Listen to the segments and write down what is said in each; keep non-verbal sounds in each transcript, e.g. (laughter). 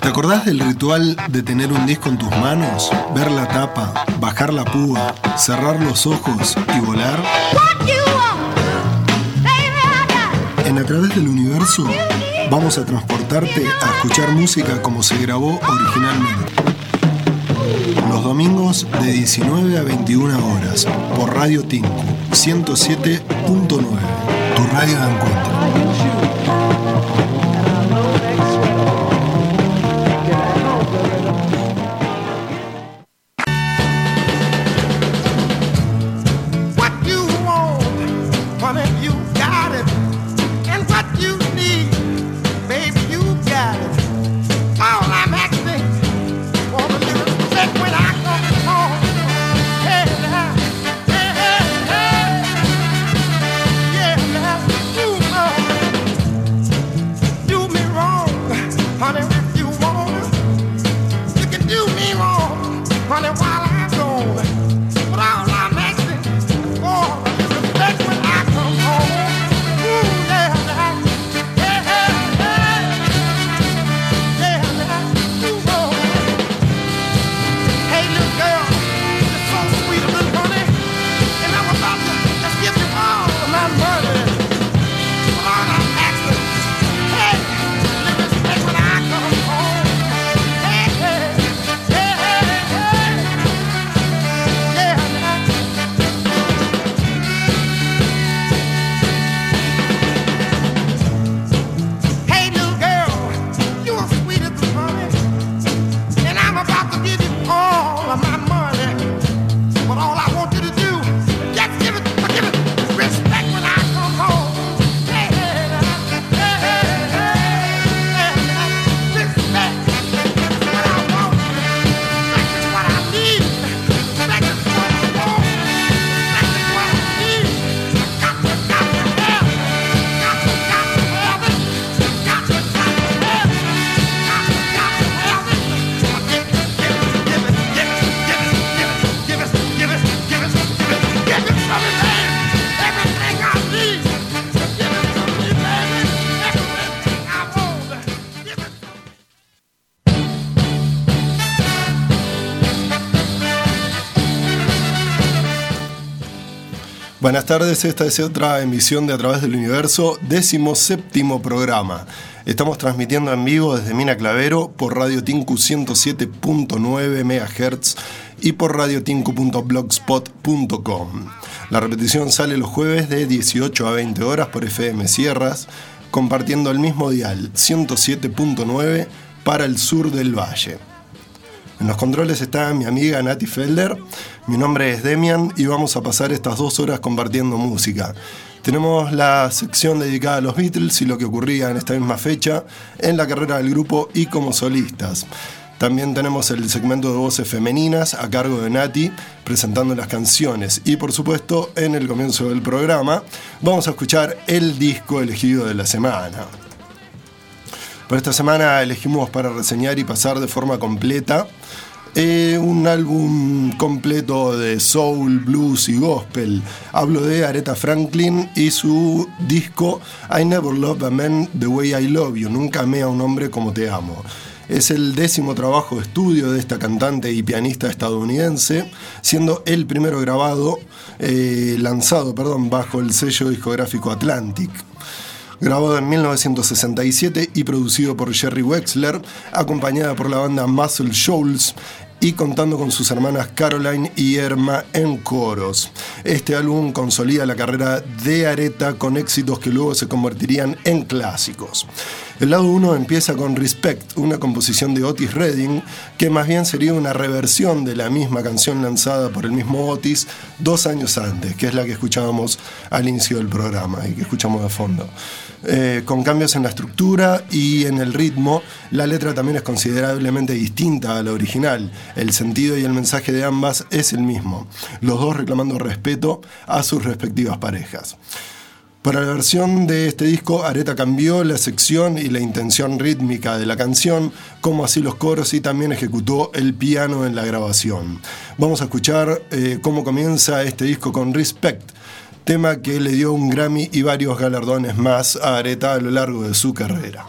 ¿Te acordás del ritual de tener un disco en tus manos, ver la tapa, bajar la púa, cerrar los ojos y volar? En A través del universo vamos a transportarte a escuchar música como se grabó originalmente. Los domingos de 19 a 21 horas por Radio Tinku 107.9, tu radio de encuentro. Bye. Buenas tardes, esta es otra emisión de A través del universo, décimo séptimo programa. Estamos transmitiendo en vivo desde Mina Clavero por Radio Tinku 107.9 MHz y por radiotinku.blogspot.com. La repetición sale los jueves de 18 a 20 horas por FM Sierras, compartiendo el mismo dial 107.9 para el sur del valle. En los controles está mi amiga Nati Felder, mi nombre es Demian y vamos a pasar estas dos horas compartiendo música. Tenemos la sección dedicada a los Beatles y lo que ocurría en esta misma fecha en la carrera del grupo y como solistas. También tenemos el segmento de voces femeninas a cargo de Nati presentando las canciones y por supuesto en el comienzo del programa vamos a escuchar el disco elegido de la semana. Por esta semana elegimos para reseñar y pasar de forma completa eh, un álbum completo de soul, blues y gospel. Hablo de Aretha Franklin y su disco I Never Loved a Man the Way I Love You. Nunca amé a un hombre como te amo. Es el décimo trabajo de estudio de esta cantante y pianista estadounidense, siendo el primero grabado, eh, lanzado, perdón, bajo el sello discográfico Atlantic grabado en 1967 y producido por Jerry Wexler, acompañada por la banda Muscle Shoals y contando con sus hermanas Caroline y Irma en coros. Este álbum consolida la carrera de Aretha con éxitos que luego se convertirían en clásicos. El lado 1 empieza con Respect, una composición de Otis Redding, que más bien sería una reversión de la misma canción lanzada por el mismo Otis dos años antes, que es la que escuchábamos al inicio del programa y que escuchamos de fondo. Eh, con cambios en la estructura y en el ritmo, la letra también es considerablemente distinta a la original. El sentido y el mensaje de ambas es el mismo, los dos reclamando respeto a sus respectivas parejas. Para la versión de este disco, Areta cambió la sección y la intención rítmica de la canción, como así los coros y también ejecutó el piano en la grabación. Vamos a escuchar eh, cómo comienza este disco con Respect, tema que le dio un Grammy y varios galardones más a Aretha a lo largo de su carrera.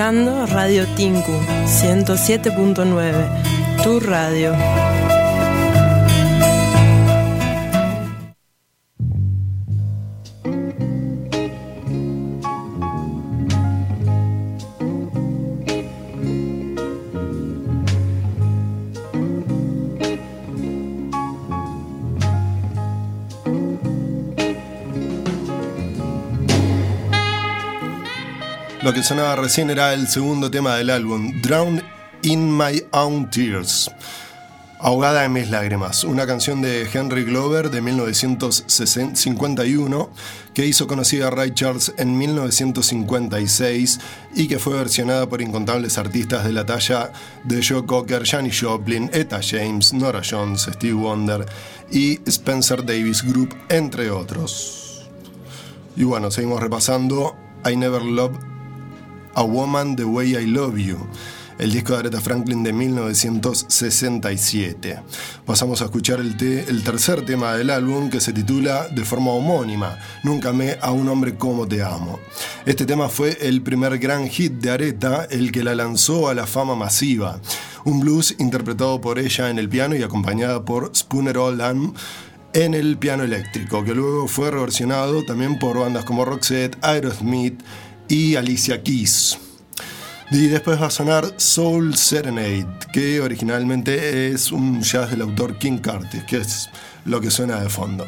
Escuchando Radio Tinku 107.9, tu radio. Sonaba recién era el segundo tema del álbum, Drowned in My Own Tears. Ahogada en mis lágrimas, una canción de Henry Glover de 1951 que hizo conocida a Ray Charles en 1956 y que fue versionada por incontables artistas de la talla de Joe Cocker, Janis Joplin, Etta James, Nora Jones, Steve Wonder y Spencer Davis Group, entre otros. Y bueno, seguimos repasando I Never Loved a Woman the Way I Love You, el disco de Aretha Franklin de 1967. Pasamos a escuchar el, tercer tema del álbum que se titula de forma homónima, Nunca amé a un hombre como te amo. Este tema fue el primer gran hit de Aretha, el que la lanzó a la fama masiva. Un blues interpretado por ella en el piano y acompañada por Spooner Oldham en el piano eléctrico, que luego fue reversionado también por bandas como Roxette, Aerosmith, y Alicia Keys. Y después va a sonar Soul Serenade, que originalmente es un jazz del autor King Curtis, que es lo que suena de fondo.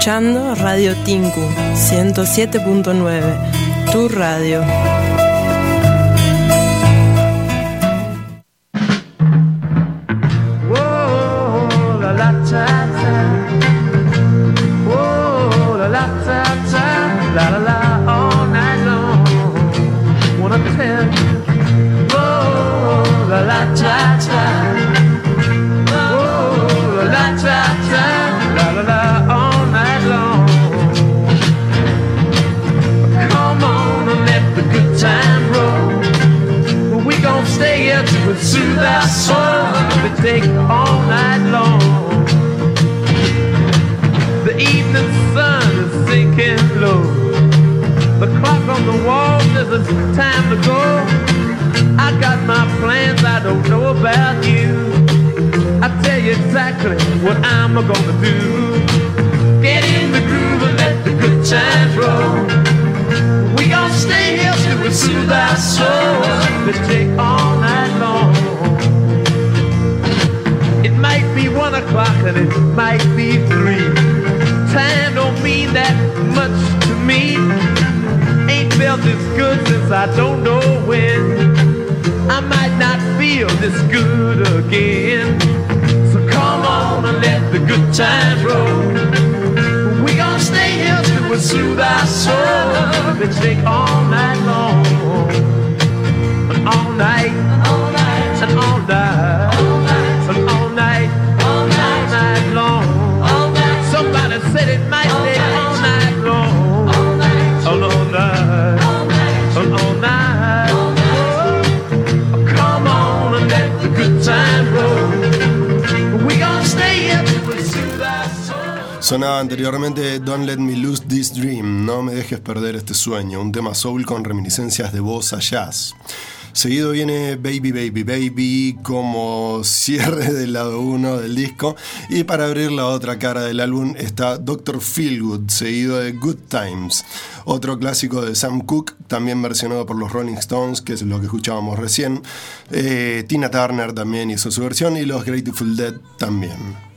Escuchando Radio Tinku 107.9, tu radio. Sueño, un tema soul con reminiscencias de voz a jazz. Seguido viene Baby Baby Baby como cierre (laughs) del lado 1 del disco. Y para abrir la otra cara del álbum está Dr. Feelgood, seguido de Good Times. Otro clásico de Sam Cooke, también versionado por los Rolling Stones, que es lo que escuchábamos recién. Eh, Tina Turner también hizo su versión y los Grateful Dead también.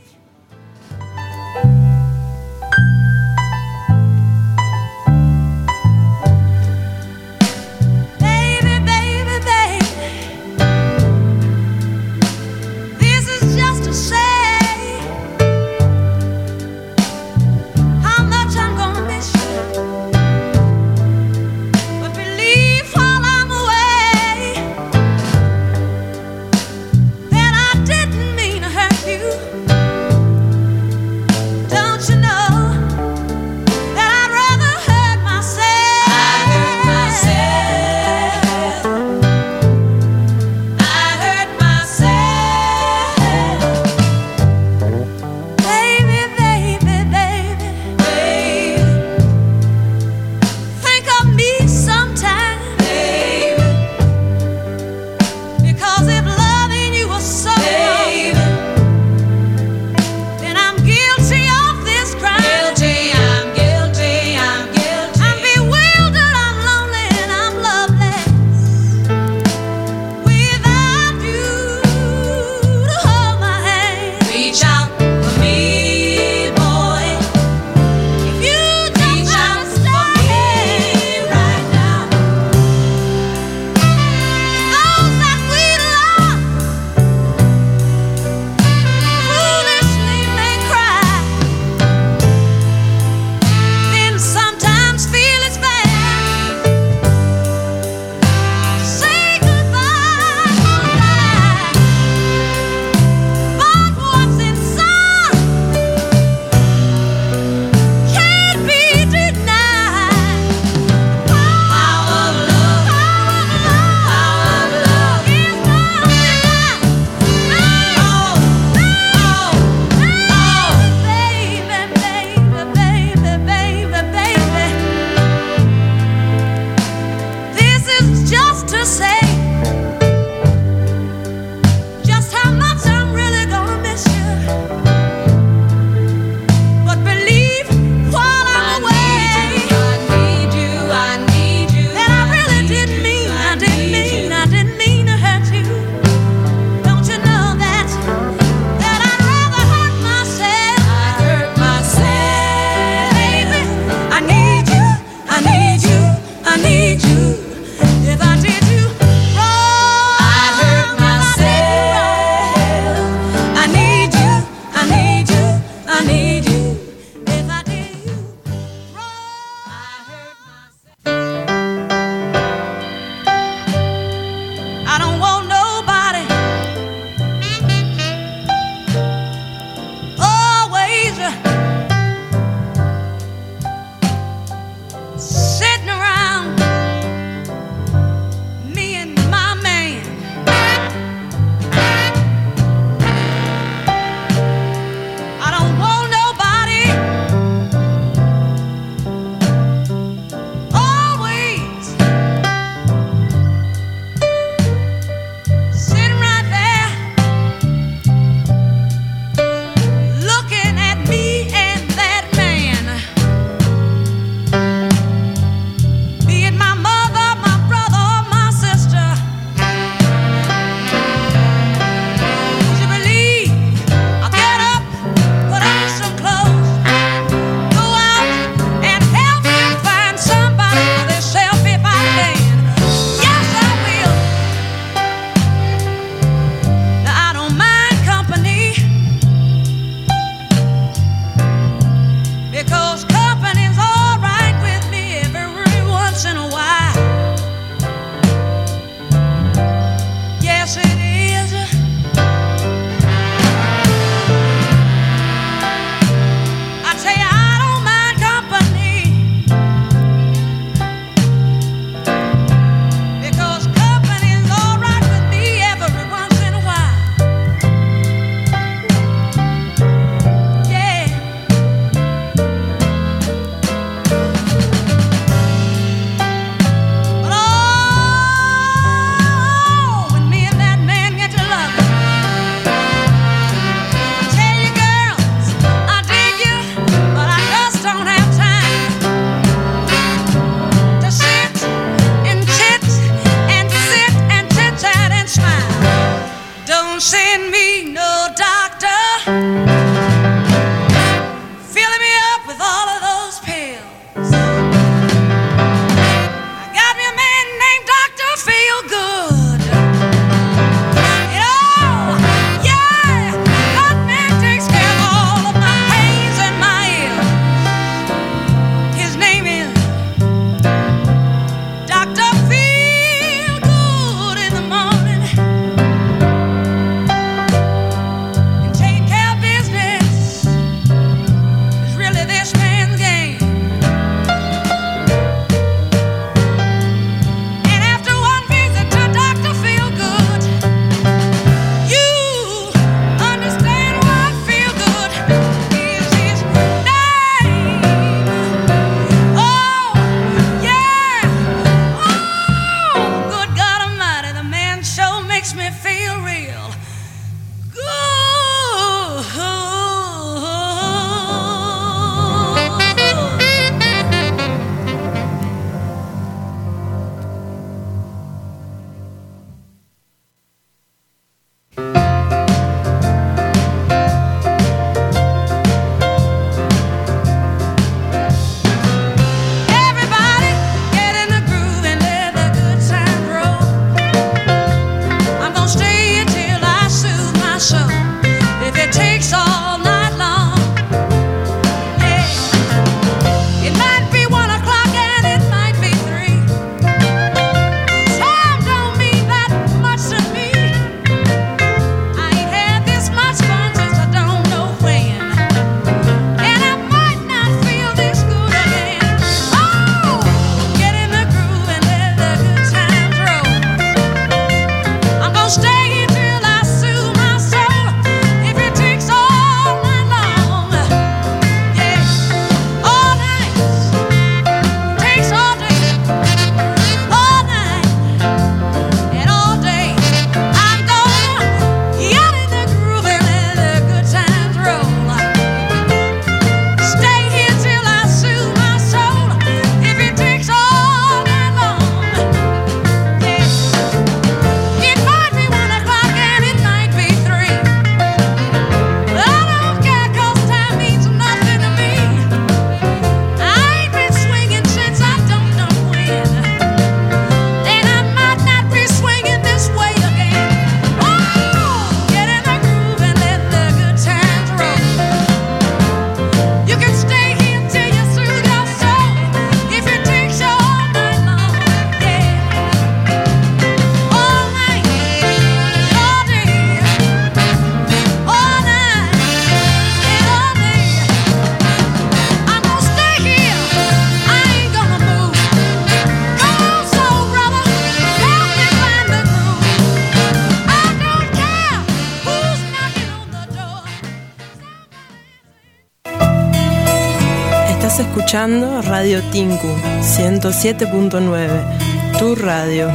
Escuchando Radio Tinku 107.9, tu radio.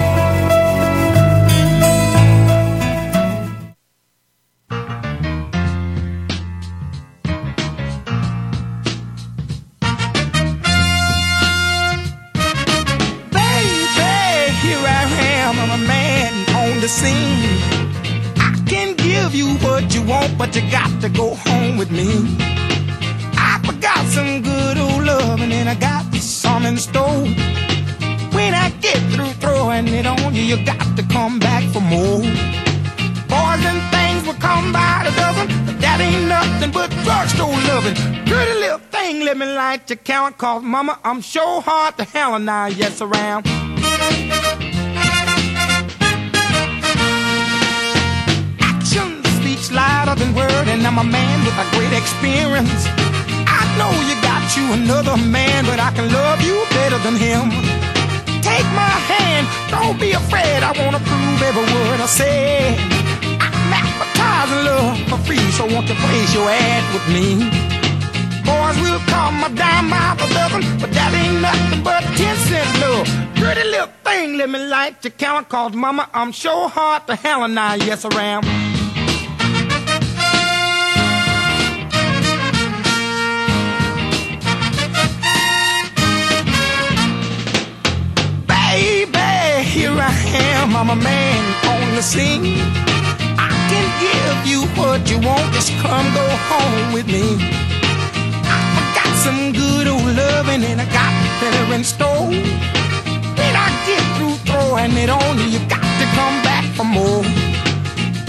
Light cause mama, I'm sure hard to hell and I yes around. Action speaks louder than word, and I'm a man with a great experience. I know you got you another man, but I can love you better than him. Take my hand, don't be afraid. I wanna prove every word I say. I'm advertising love for free, so won't you place your ad with me? Boys will call my dime by the dozen, but that ain't nothing but ten cent love. Pretty little thing, let me light your count, cause mama, I'm sure hard to hell and I yes around. Baby, here I am, I'm a man on the scene. I can give you what you want, just come go home with me. I some good old loving and I got better in store. When I get through throwing it on you, you got to come back for more.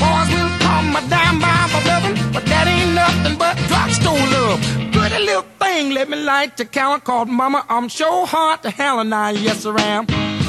Boys will call my dime by my loving, but that ain't nothing but drugstore love. Pretty little thing, let me light your count called mama. I'm sure hard to hell and I yes around. Give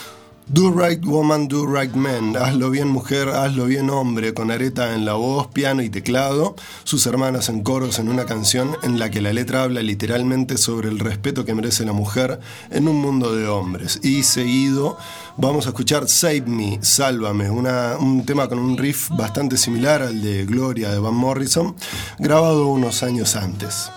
Do Right Woman, Do Right Man. Hazlo bien mujer, hazlo bien hombre, con Aretha en la voz, piano y teclado, sus hermanas en coros en una canción en la que la letra habla literalmente sobre el respeto que merece la mujer en un mundo de hombres. Y seguido vamos a escuchar Save Me, Sálvame, un tema con un riff bastante similar al de Gloria de Van Morrison, grabado unos años antes.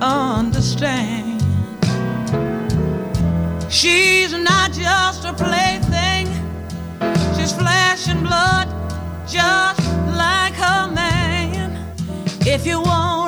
Understand. She's not just a plaything. She's flesh and blood, just like her man. If you wanna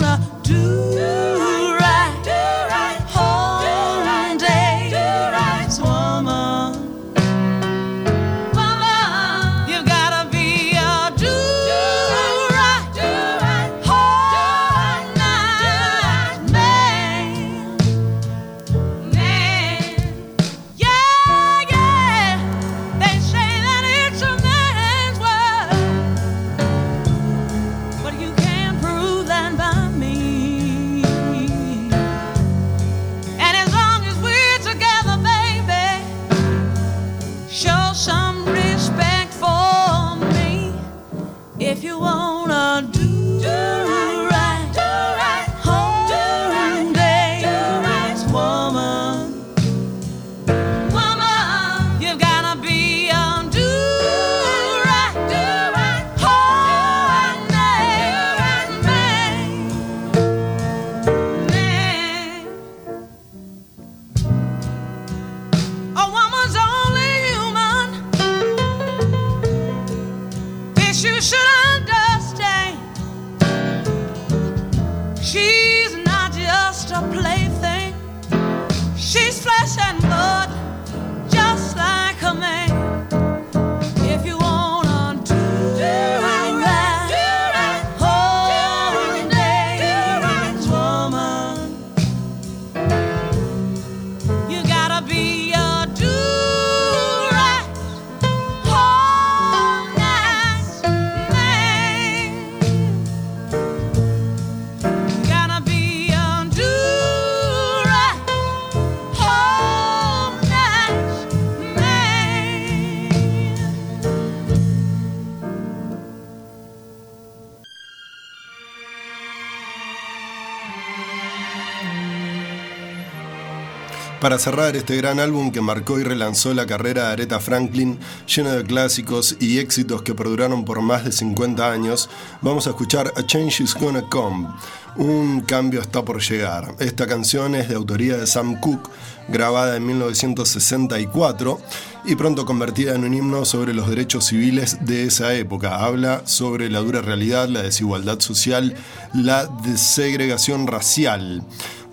Para cerrar este gran álbum que marcó y relanzó la carrera de Aretha Franklin, lleno de clásicos y éxitos que perduraron por más de 50 años, vamos a escuchar A Change Is Gonna Come. Un cambio está por llegar. Esta canción es de autoría de Sam Cooke, grabada en 1964 y pronto convertida en un himno sobre los derechos civiles de esa época. Habla sobre la dura realidad, la desigualdad social, la desegregación racial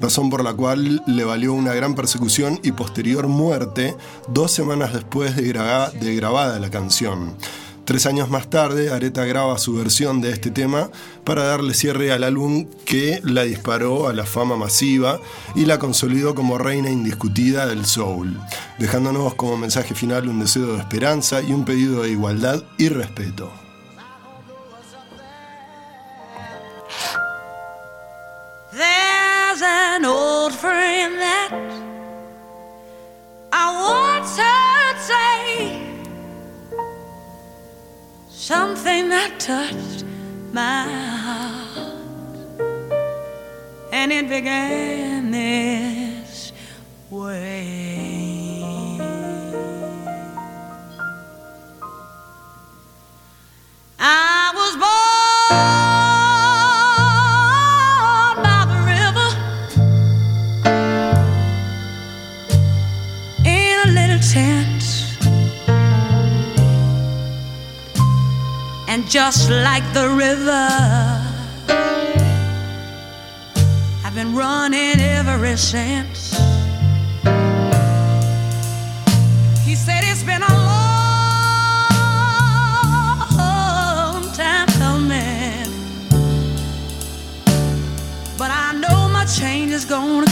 razón por la cual le valió una gran persecución y posterior muerte dos semanas después de, gra- de grabada la canción. Tres años más tarde, Aretha graba su versión de este tema para darle cierre al álbum que la disparó a la fama masiva y la consolidó como reina indiscutida del soul, dejándonos como mensaje final un deseo de esperanza y un pedido de igualdad y respeto. An old friend that I once heard say something that touched my heart, and it began this way. just like the river. I've been running ever since. He said it's been a long time coming, but I know my change is gonna.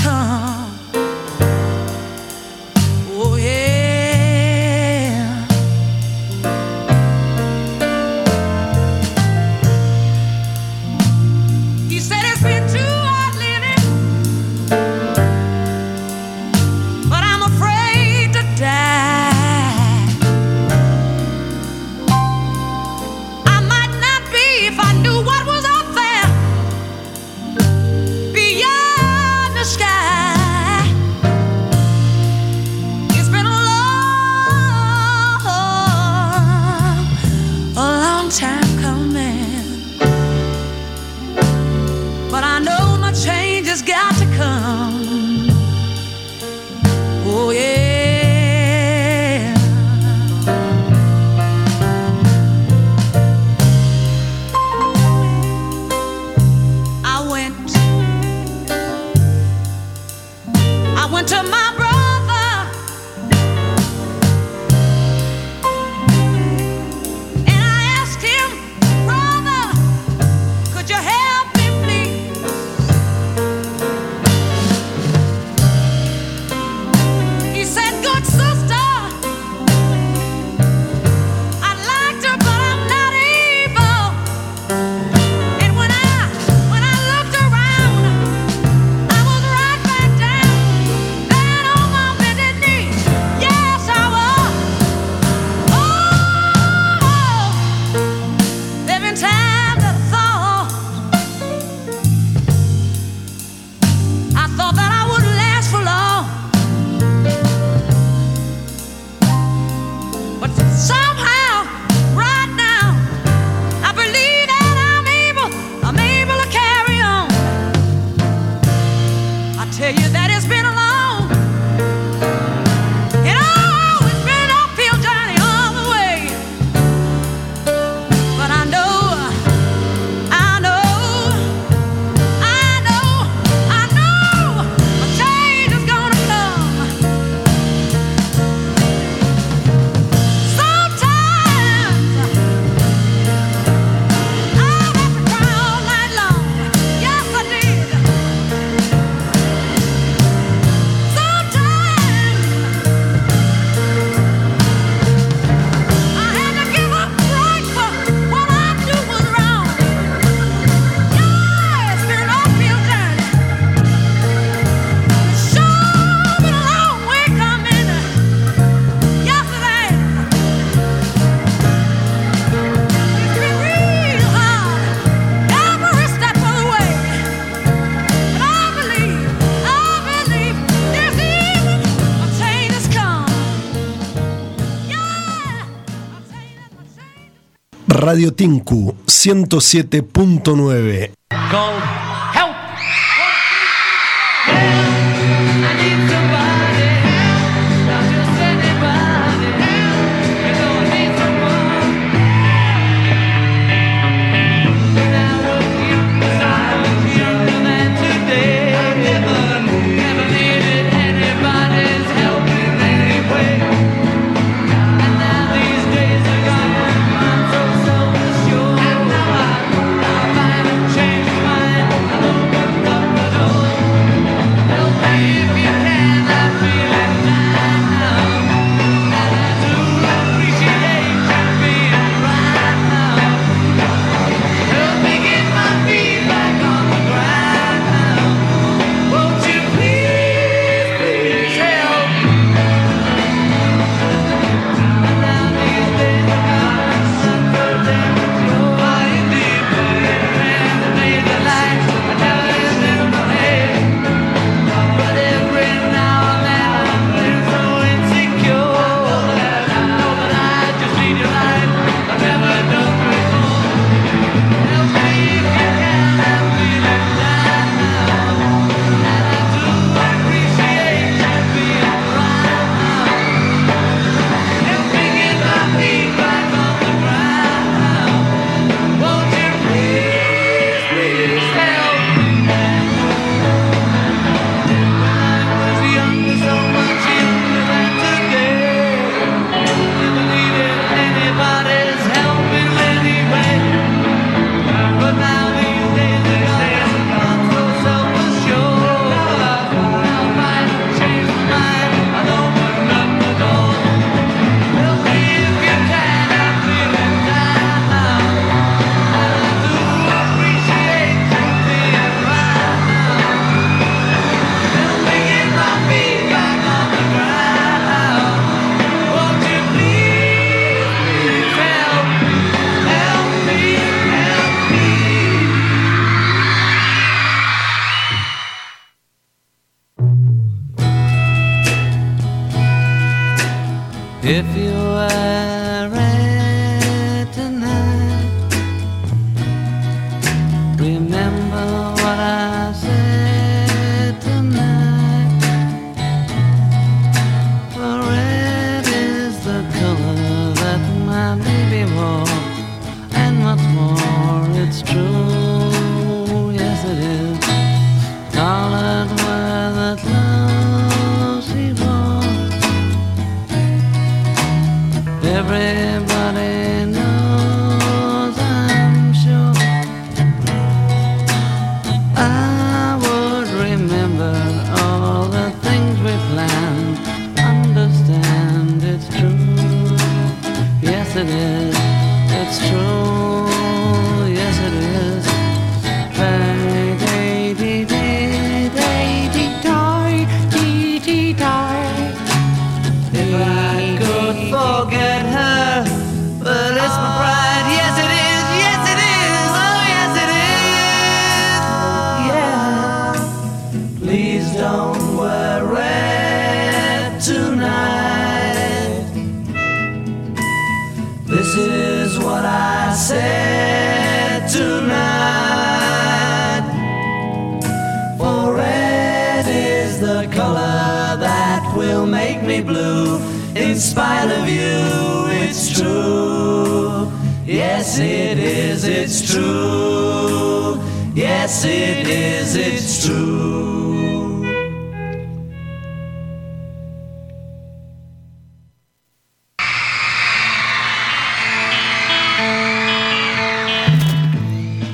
Radio Tinku 107.9.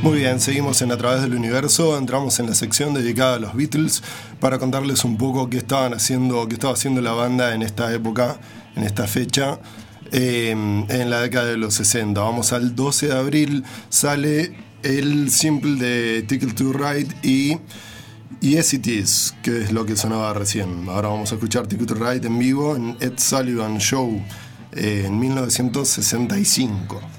Muy bien, seguimos en A través del universo, entramos en la sección dedicada a los Beatles para contarles un poco qué estaban haciendo, qué estaba haciendo la banda en esta época, en esta fecha. Eh, en la década de los 60. Vamos al 12 de abril, sale el simple de Tickle to Ride y Yes It Is, que es lo que sonaba recién. Ahora vamos a escuchar Tickle to Ride en vivo en Ed Sullivan Show eh, en 1965.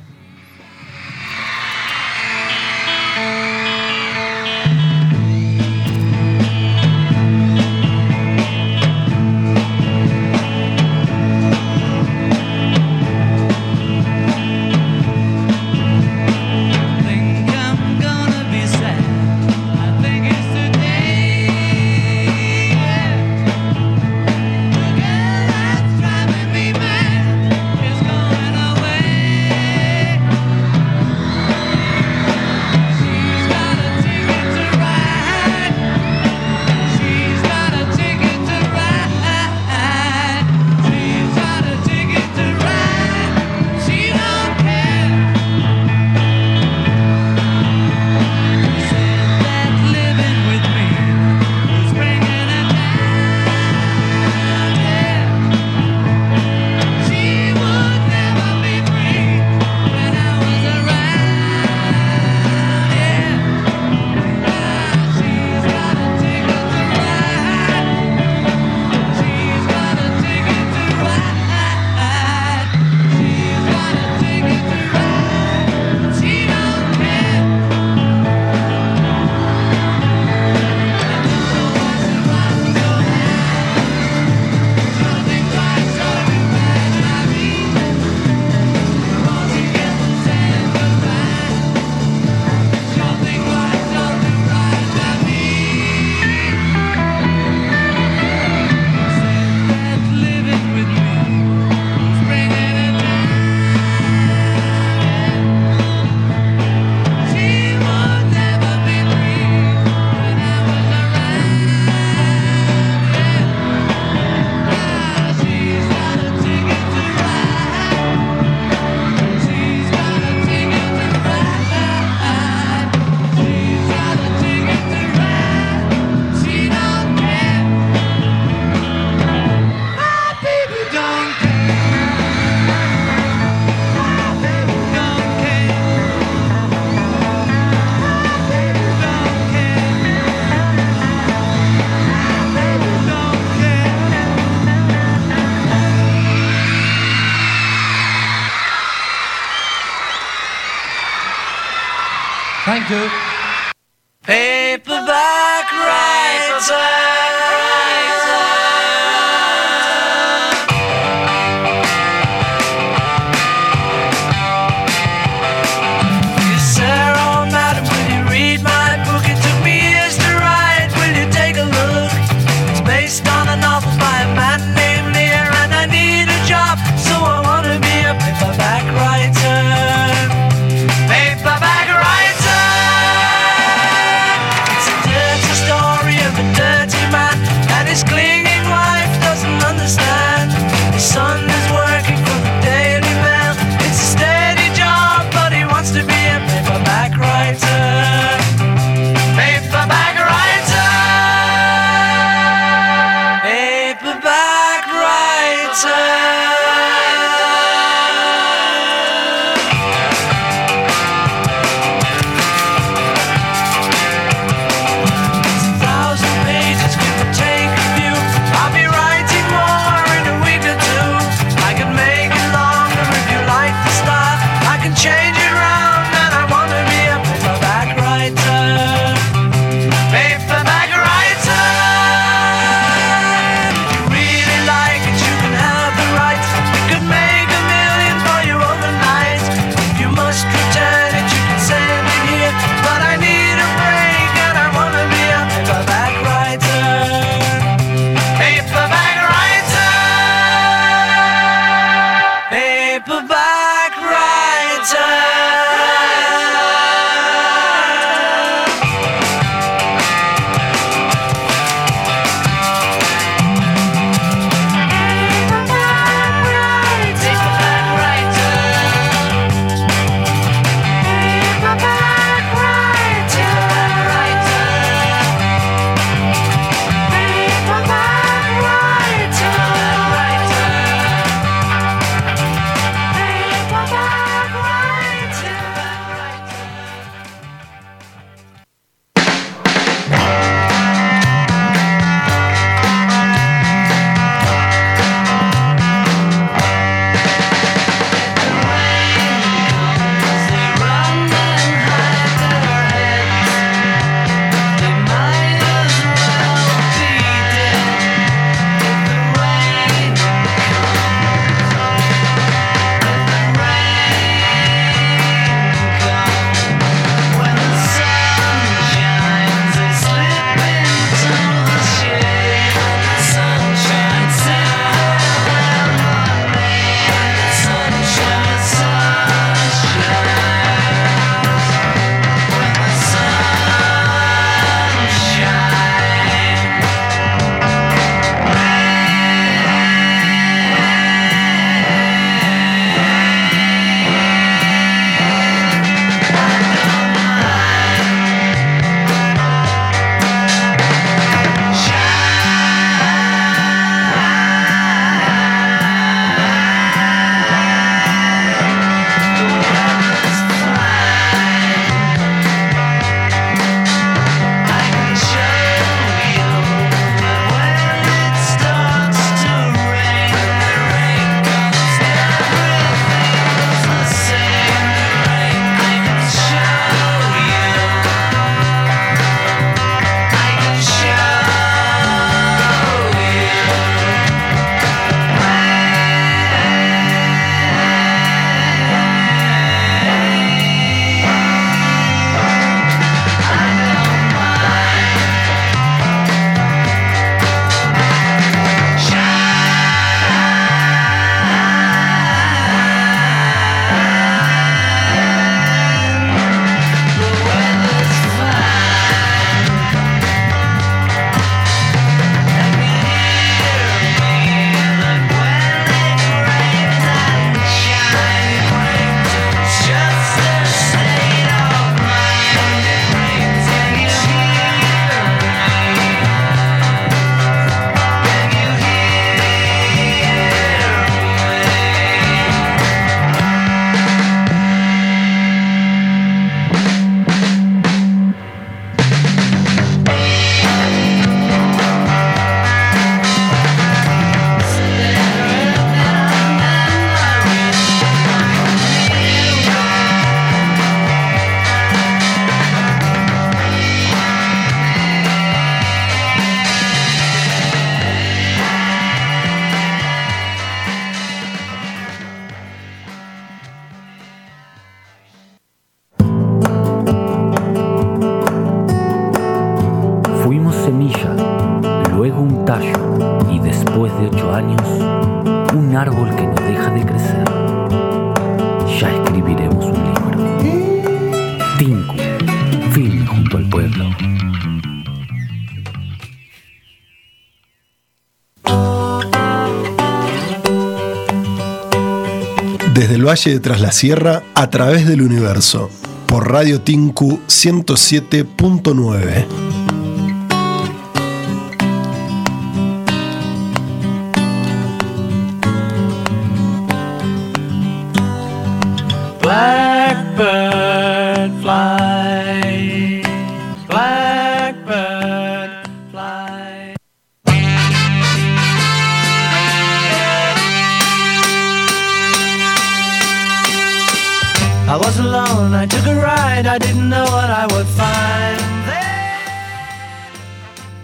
Valle de Tras la Sierra, a través del universo, por Radio Tinku 107.9.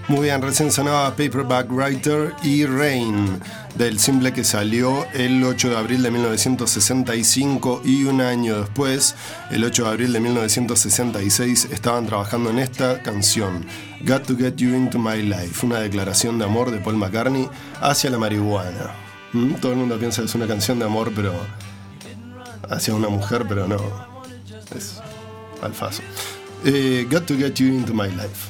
Muy bien, recién sonaba Paperback Writer y Rain, del simple que salió el 8 de abril de 1965 y un año después, el 8 de abril de 1966, estaban trabajando en esta canción, Got to Get You Into My Life, una declaración de amor de Paul McCartney hacia la marihuana. ¿Mm? Todo el mundo piensa que es una canción de amor, pero hacia una mujer, pero no, es alfazo. Eh, Got to Get You Into My Life.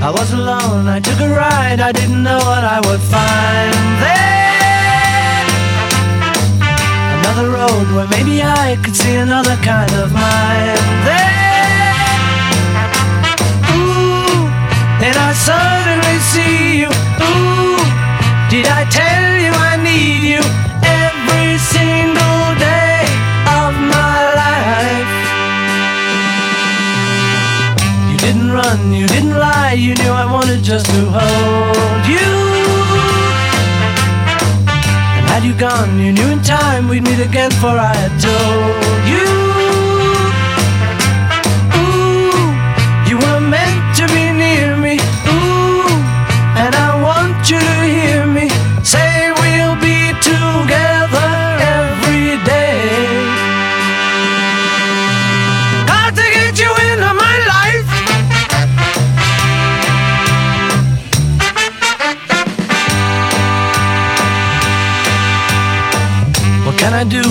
I was alone, I took a ride, I didn't know what I would find there. Another road where maybe I could see another kind of mind there. Ooh, then I suddenly see you. Ooh, did I tell you I need you every single day of my life? You didn't run, you didn't lie, you knew I wanted just to hold you. And had you gone, you knew in time we'd meet again, for I had told you.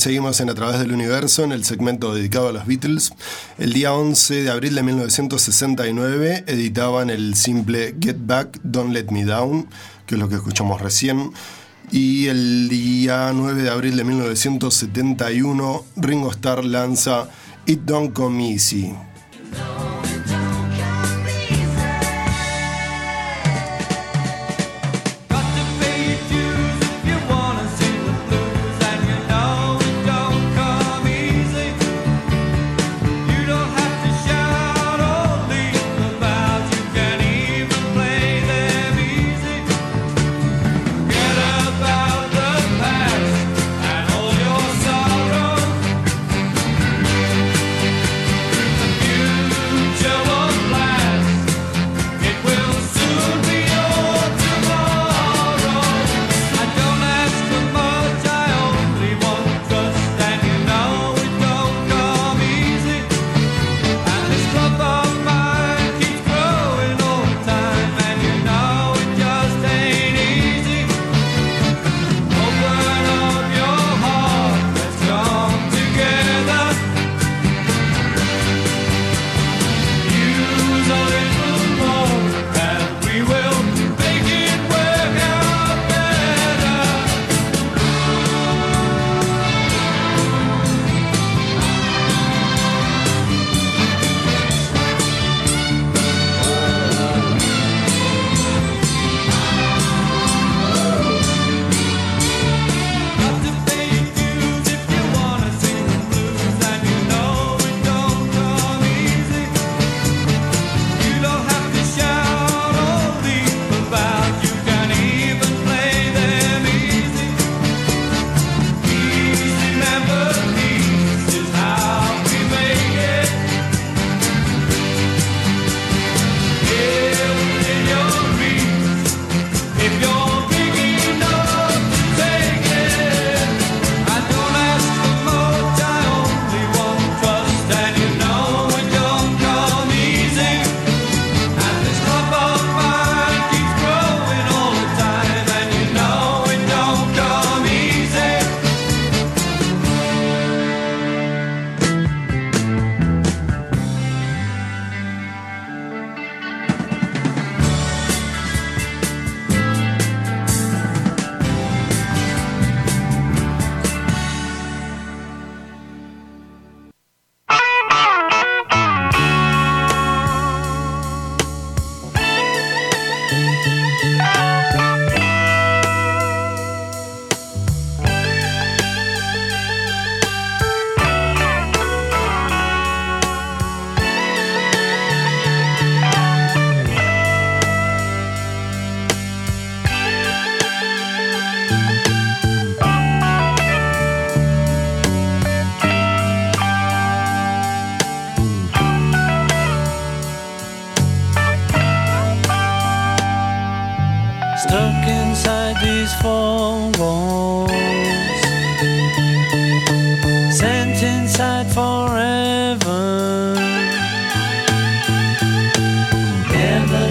seguimos en A través del universo en el segmento dedicado a los Beatles. El día 11 de abril de 1969 editaban el simple Get Back, Don't Let Me Down, que es lo que escuchamos recién. Y el día 9 de abril de 1971 Ringo Starr lanza It Don't Come Easy,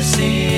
see.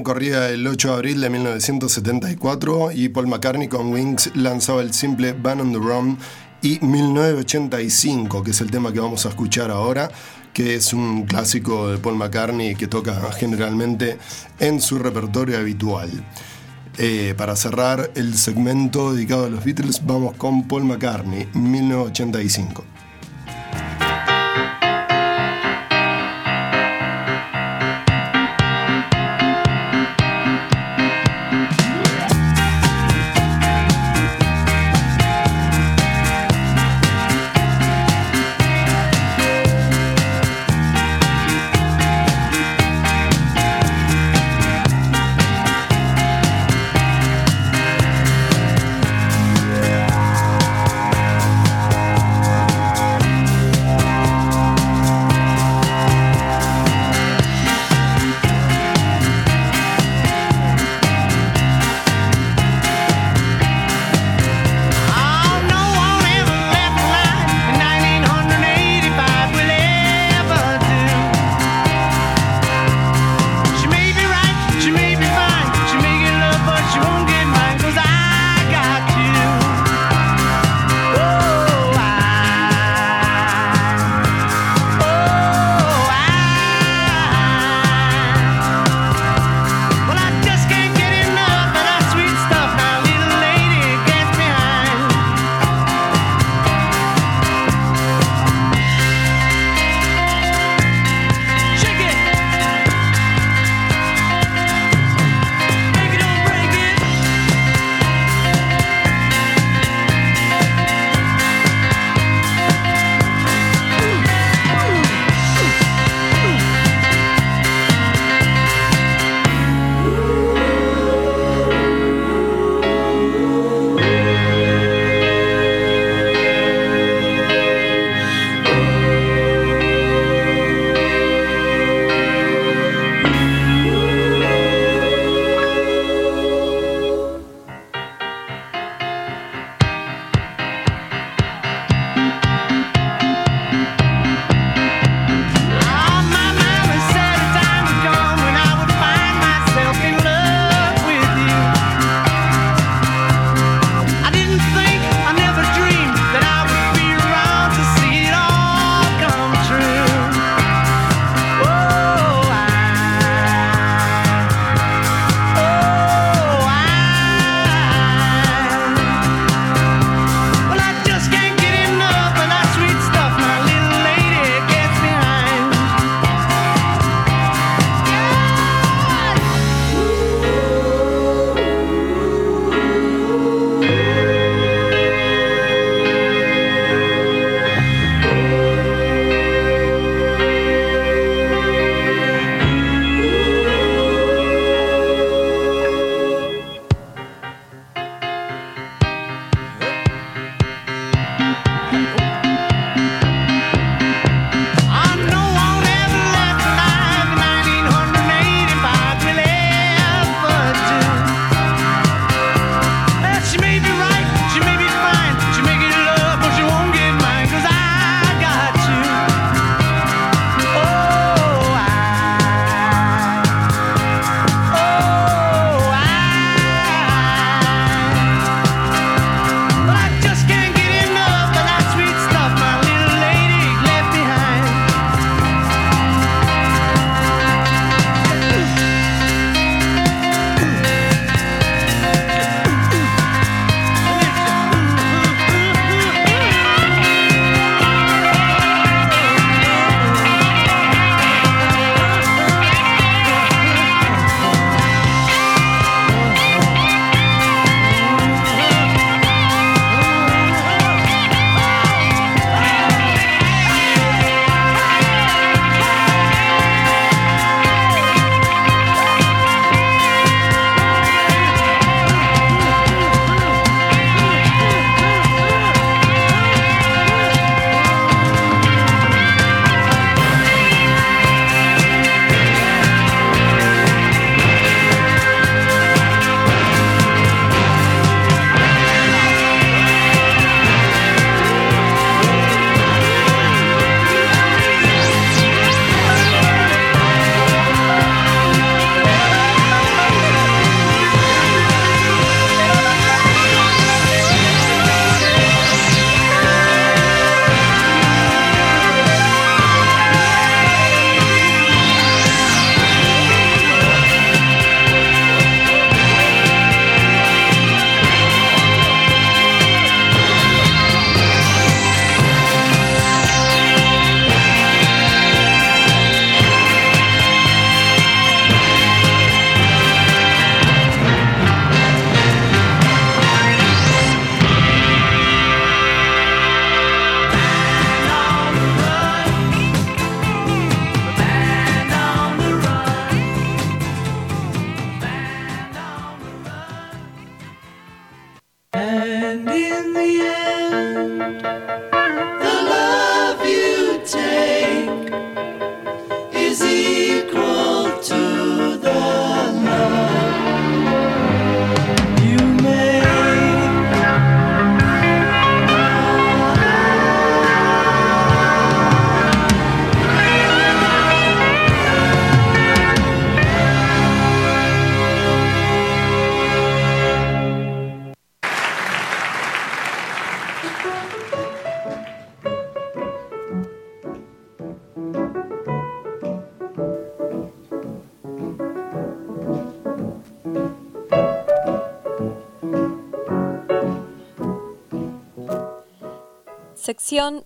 Corría el 8 de abril de 1974 y Paul McCartney con Wings lanzaba el simple Ban on the Run y 1985, que es el tema que vamos a escuchar ahora, que es un clásico de Paul McCartney que toca generalmente en su repertorio habitual. Eh, para cerrar el segmento dedicado a los Beatles, vamos con Paul McCartney, 1985.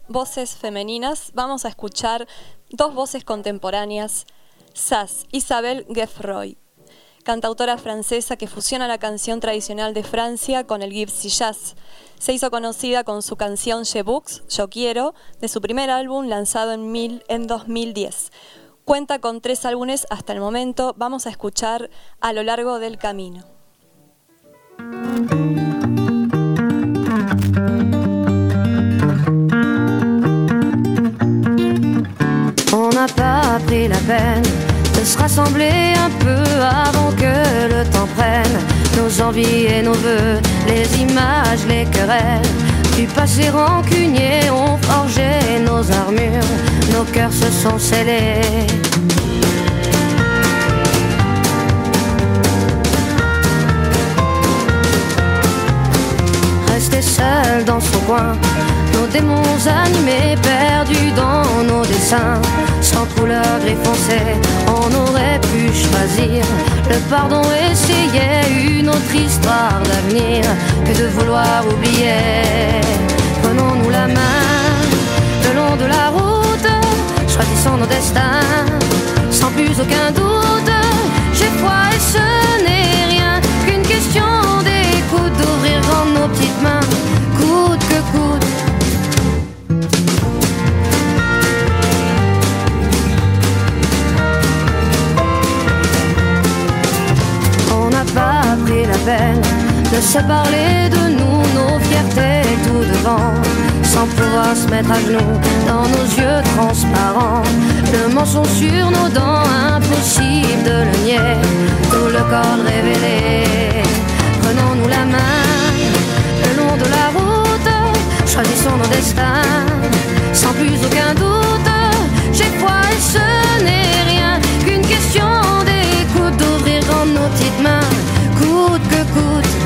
Voces Femeninas vamos a escuchar dos voces contemporáneas, Sass, Isabel Geffroy, cantautora francesa que fusiona la canción tradicional de Francia con el gypsy jazz. Se hizo conocida con su canción Je Books, Yo Quiero, de su primer álbum lanzado en 2010. Cuenta con tres álbumes hasta el momento. Vamos a escuchar a lo largo del camino. Pas pris la peine de se rassembler un peu avant que le temps prenne nos envies et nos voeux, les images, les querelles. Du passé rancunier ont forgé nos armures, nos cœurs se sont scellés. Rester seul dans son coin, nos démons animés, perdus dans nos dessins, sans couleur gris foncé, on aurait pu choisir le pardon, essayer une autre histoire d'avenir que de vouloir oublier. Prenons-nous la main le long de la route, choisissons nos destins, sans plus aucun doute. J'ai foi et ce n'est rien qu'une question d'écoute, d'ouvrir grand nos petites mains, coûte que coûte. Se parler de nous, nos fiertés tout devant, sans pouvoir se mettre à genoux dans nos yeux transparents. Le mensonge sur nos dents, impossible de le nier, tout le corps révélé. Prenons-nous la main le long de la route, choisissons nos destins, sans plus aucun doute. J'ai foi et ce n'est rien qu'une question d'écoute, d'ouvrir grand nos petites mains, coûte que coûte.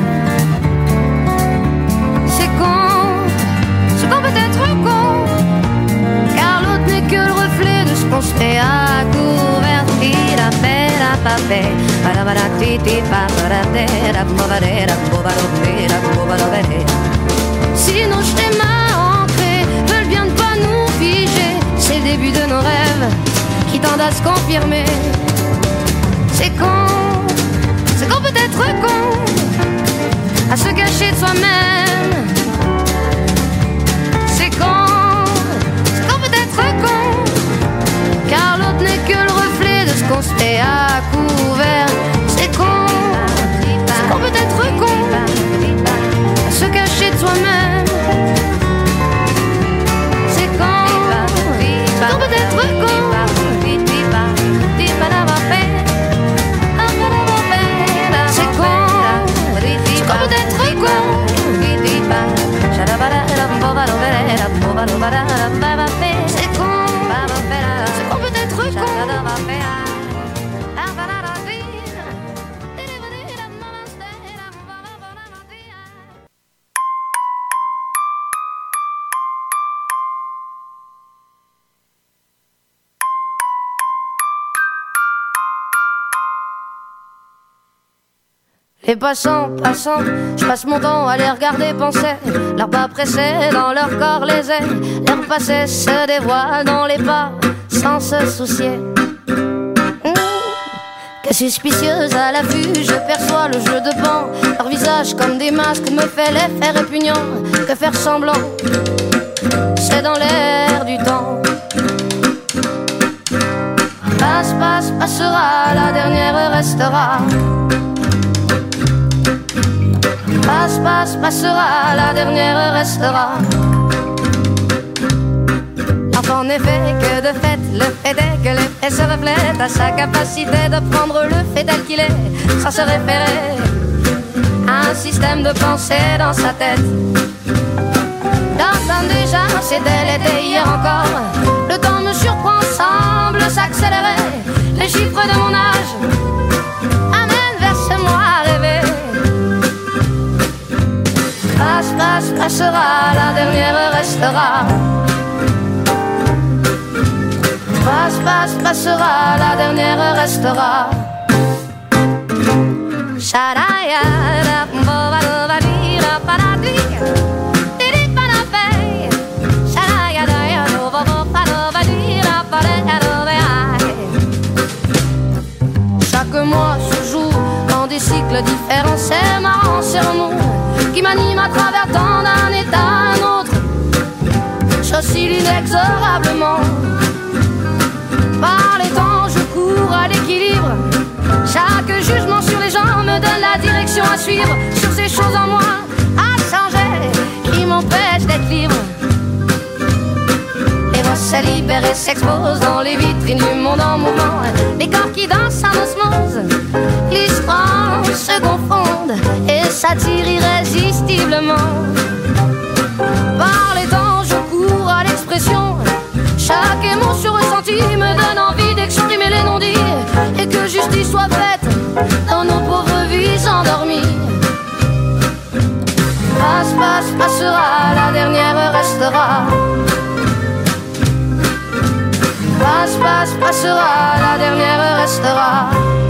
Con, car l'autre n'est que le reflet de ce qu'on se fait à couvert. La paix, la papé. Si nos schémas ancrés veulent bien ne pas nous figer, c'est le début de nos rêves qui tendent à se confirmer. C'est con, c'est qu'on peut être con à se cacher de soi-même. Car l'autre n'est que le reflet de ce qu'on se fait à couvert. C'est con, c'est qu'on peut être con à se cacher de soi-même. Les passants, passants, je passe mon temps à les regarder penser. Leurs pas pressés dans leur corps les ailes. L'air passé se dévoile dans les pas sans se soucier. Que suspicieuse à l'affût, je perçois le jeu de pan. Leur visage comme des masques me fait l'effet répugnant. Que faire semblant, c'est dans l'air du temps. Passe, passe, passera, la dernière restera. Passe, passe, passera, la dernière restera. En effet, que de fait, le fait est que l'effet se reflète à sa capacité de prendre le fait tel qu'il est, sans se référer à un système de pensée dans sa tête. Comme déjà, c'était l'été hier encore. Le temps me surprend, semble s'accélérer. Les chiffres de mon âge page passera, la dernière restera. Passe, passe, passera, la dernière restera. Chaque mois cycles différents. C'est marrant, c'est l'amour qui m'anime à travers tant d'un état à un autre. J'oscille inexorablement. Par les temps, je cours à l'équilibre. Chaque jugement sur les gens me donne la direction à suivre. Sur ces choses en moi à changer qui m'empêchent d'être libre. Les voix se libèrent et s'exposent dans les vitrines du monde en mouvement. Les corps qui dansent en osmose, l'histoire se confondent et s'attirent irrésistiblement. Par les temps, je cours à l'expression. Chaque émotion ressentie me donne envie d'exprimer les non-dits et que justice soit faite dans nos pauvres vies endormies. Passe, passe, passera, la dernière restera. Passe, passe, passera, la dernière restera.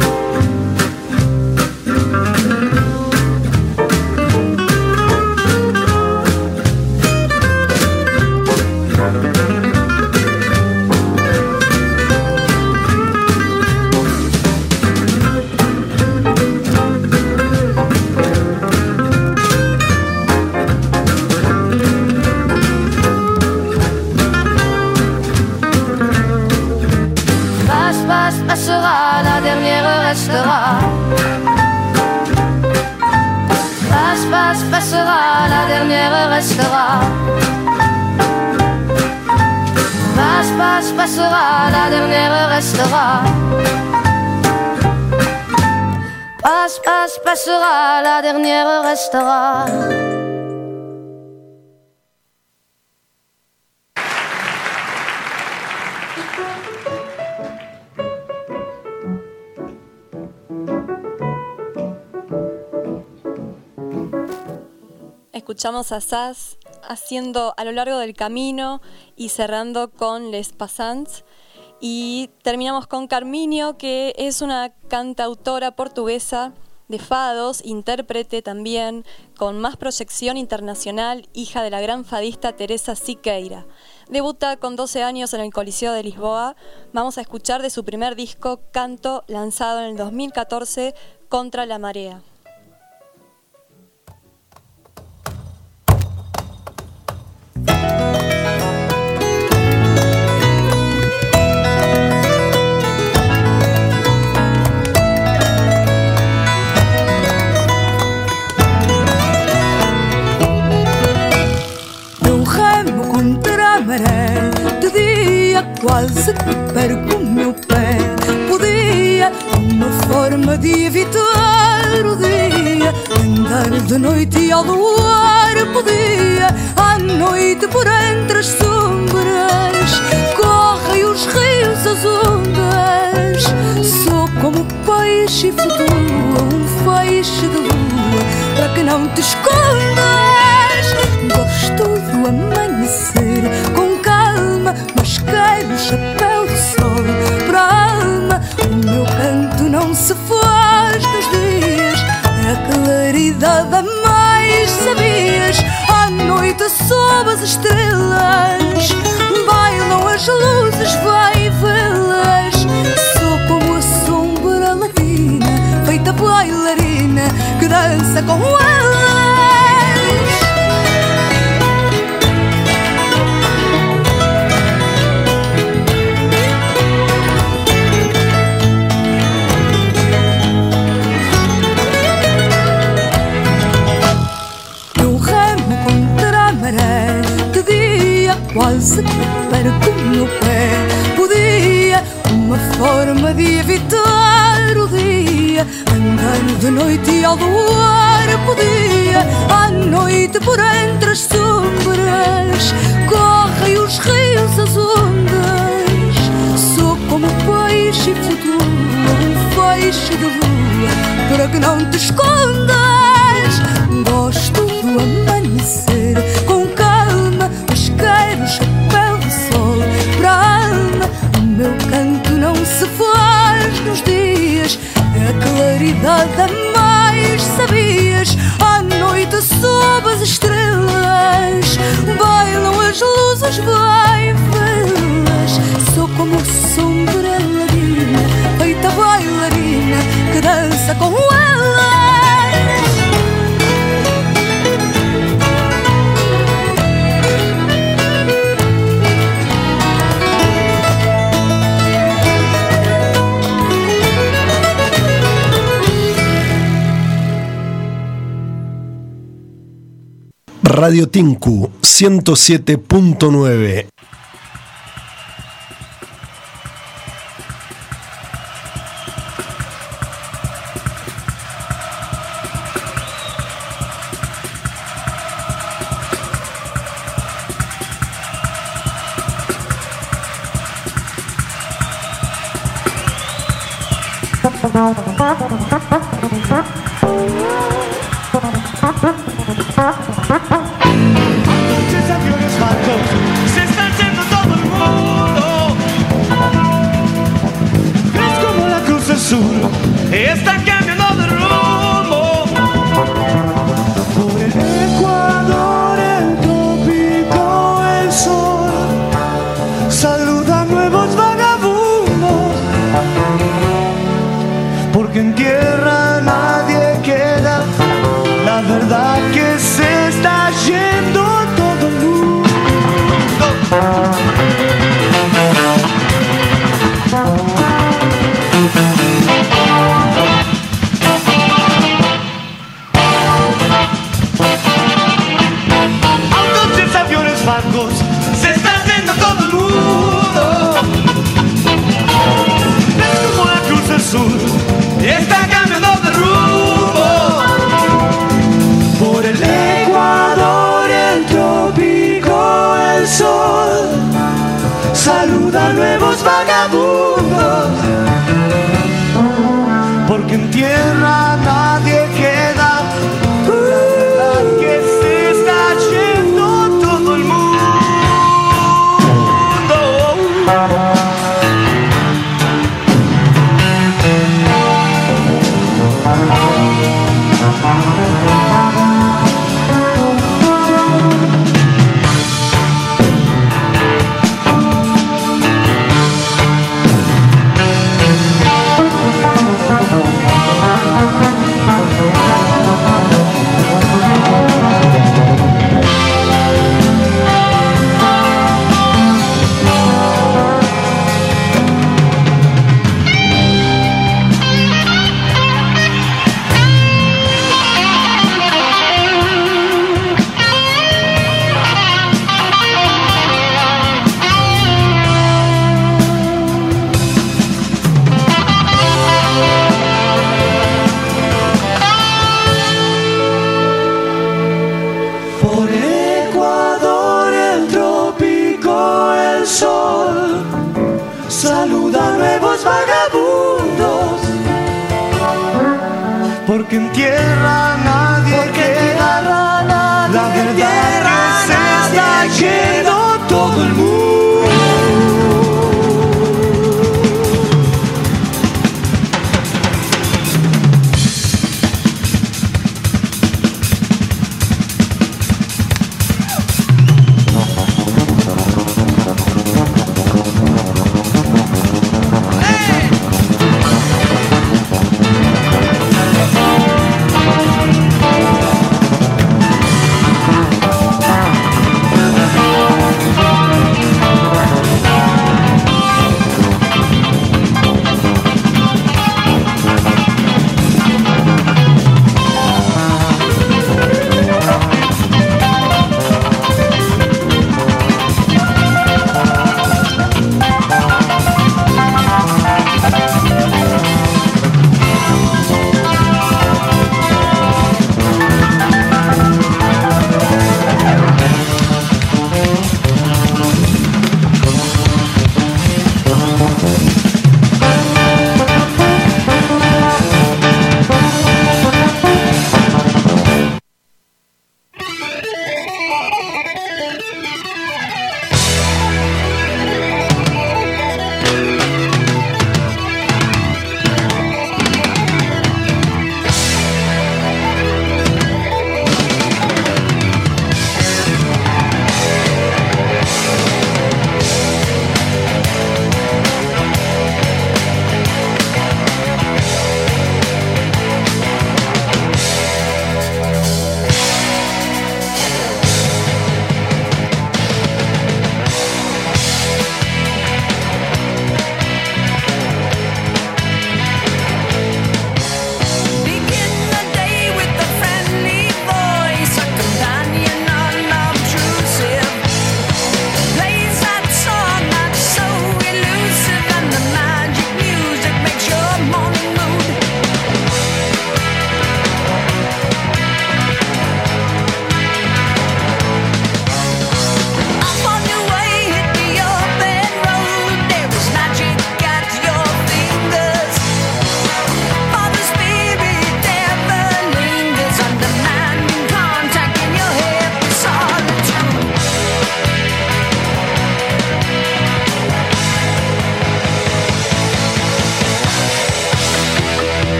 Passera, la dernière restera. Passe, passe, passera, la dernière restera. Passe, passe, passera, la dernière restera. Passe, passe, passera, la dernière restera. Escuchamos a Sass haciendo a lo largo del camino y cerrando con Les Passants. Y terminamos con Carminio, que es una cantautora portuguesa de fados, intérprete también, con más proyección internacional, hija de la gran fadista Teresa Siqueira. Debuta con 12 años en el Coliseo de Lisboa. Vamos a escuchar de su primer disco, Canto, lanzado en el 2014, Contra la Marea. Quase perco o meu pé. Podia, uma forma de evitar o dia Andar de noite e ao luar Podia, à noite por entre as sombras Correm os rios, as ondas. Sou como peixe e flutuo Um feixe de lua Para que não te escondas. Gosto do amanhecer com calma, mas quero o chapéu de sol. Para a alma. O meu canto não se a claridade a mais sabias. À noite sob as estrelas, bailam as luzes, vai vê-las. Sou como a sombra latina, feita bailarina que dança com elas. Que dia quase para com o meu pé Podia uma forma de evitar o dia andar de noite e ao luar podia À noite por entre as sombras Correm os rios as ondas Sou como um peixe futuro Um peixe de lua Para que não te escondas Gosto do amanhecer nada mais sabias. À noite sob as estrelas, bailam as luzes, vai vê-las. Sou como sombra ladina, feita bailarina, que dança com o Radio Tinku 107.9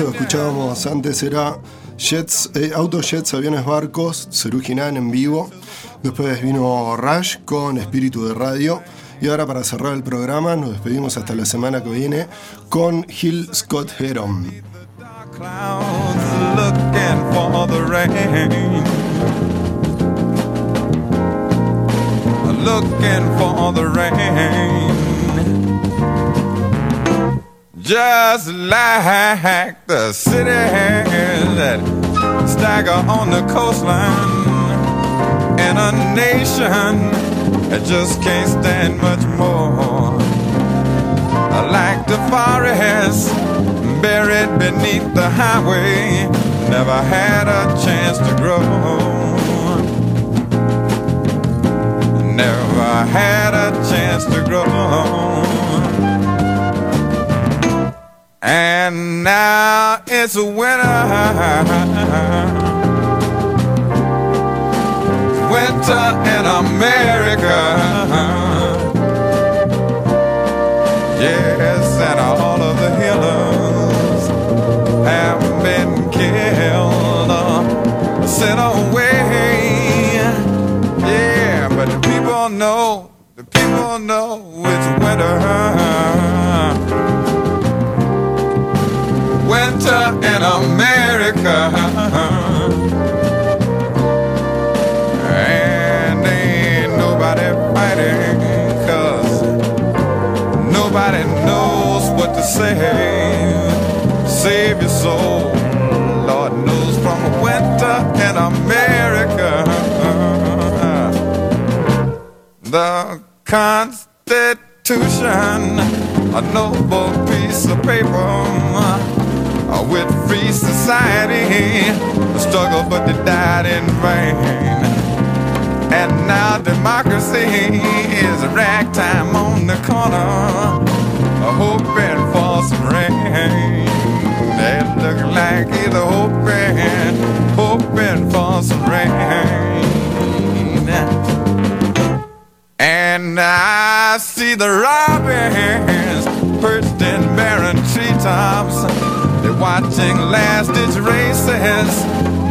eso escuchábamos antes era jets, eh, jets, aviones, barcos, Seruginan en vivo. Después vino Rush con Espíritu de Radio. Y ahora para cerrar el programa nos despedimos hasta la semana que viene con Gil Scott Heron. looking for the rain. Just like the cities that stagger on the coastline in a nation that just can't stand much more. Like the forest buried beneath the highway, never had a chance to grow. Never had a chance to grow. And now it's winter. Winter in America. Yes, and all of the healers have been killed, uh, sent away. Yeah, but the people know, the people know it's winter. Winter in America. And ain't nobody fighting, cause Nobody knows what to say. Save your soul, Lord knows from winter in America. The Constitution, a noble piece of paper with free society, a struggle but they died in vain. And now democracy is a ragtime on the corner, hoping for some rain. It look like either hoping, hoping for some rain. And I see the robins perched in barren treetops. Watching last ditch races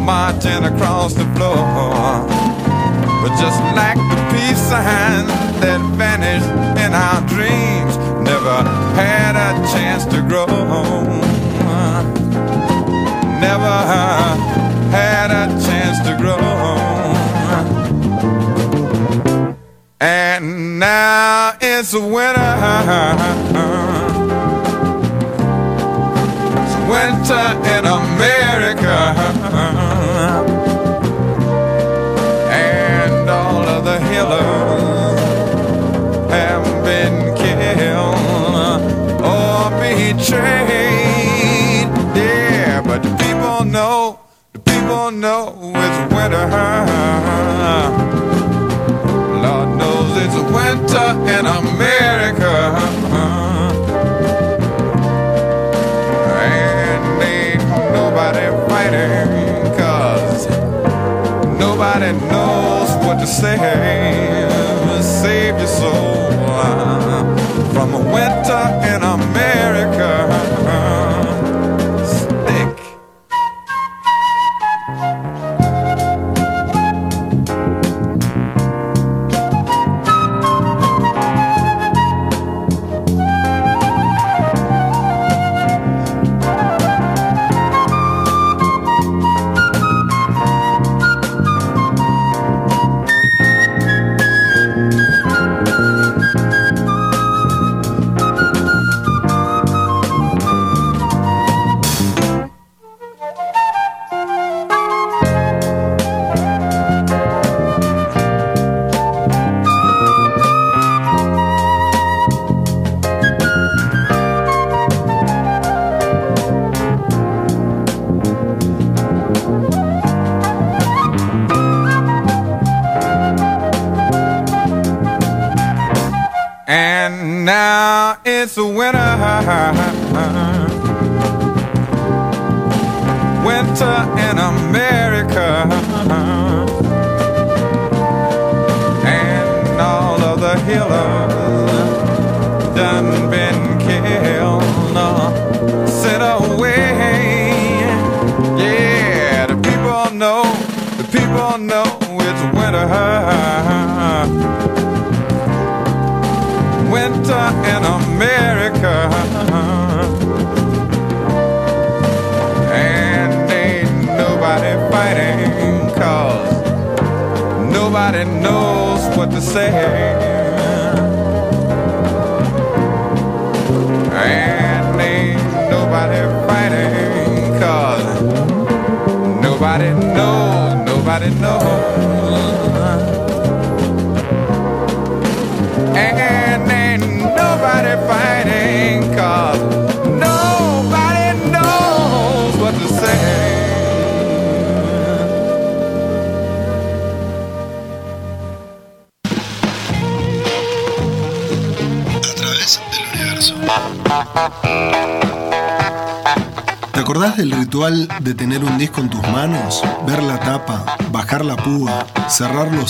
marching across the floor. But just like the peace sign that vanished in our dreams, never had a chance to grow. Home, never had a chance to grow. Home and now it's winter. Winter in America. And all of the healers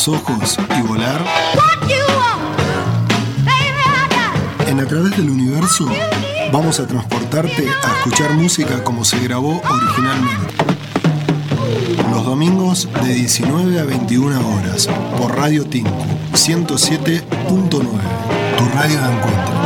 ojos y volar. En A través del universo vamos a transportarte a escuchar música como se grabó originalmente. Los domingos de 19 a 21 horas por Radio Tinku 107.9, tu radio de encuentro.